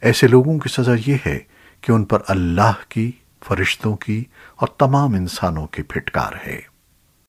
ایسے لوگوں کی سزا یہ ہے کہ ان پر اللہ کی، فرشتوں کی اور تمام انسانوں کی پھٹکار ہے۔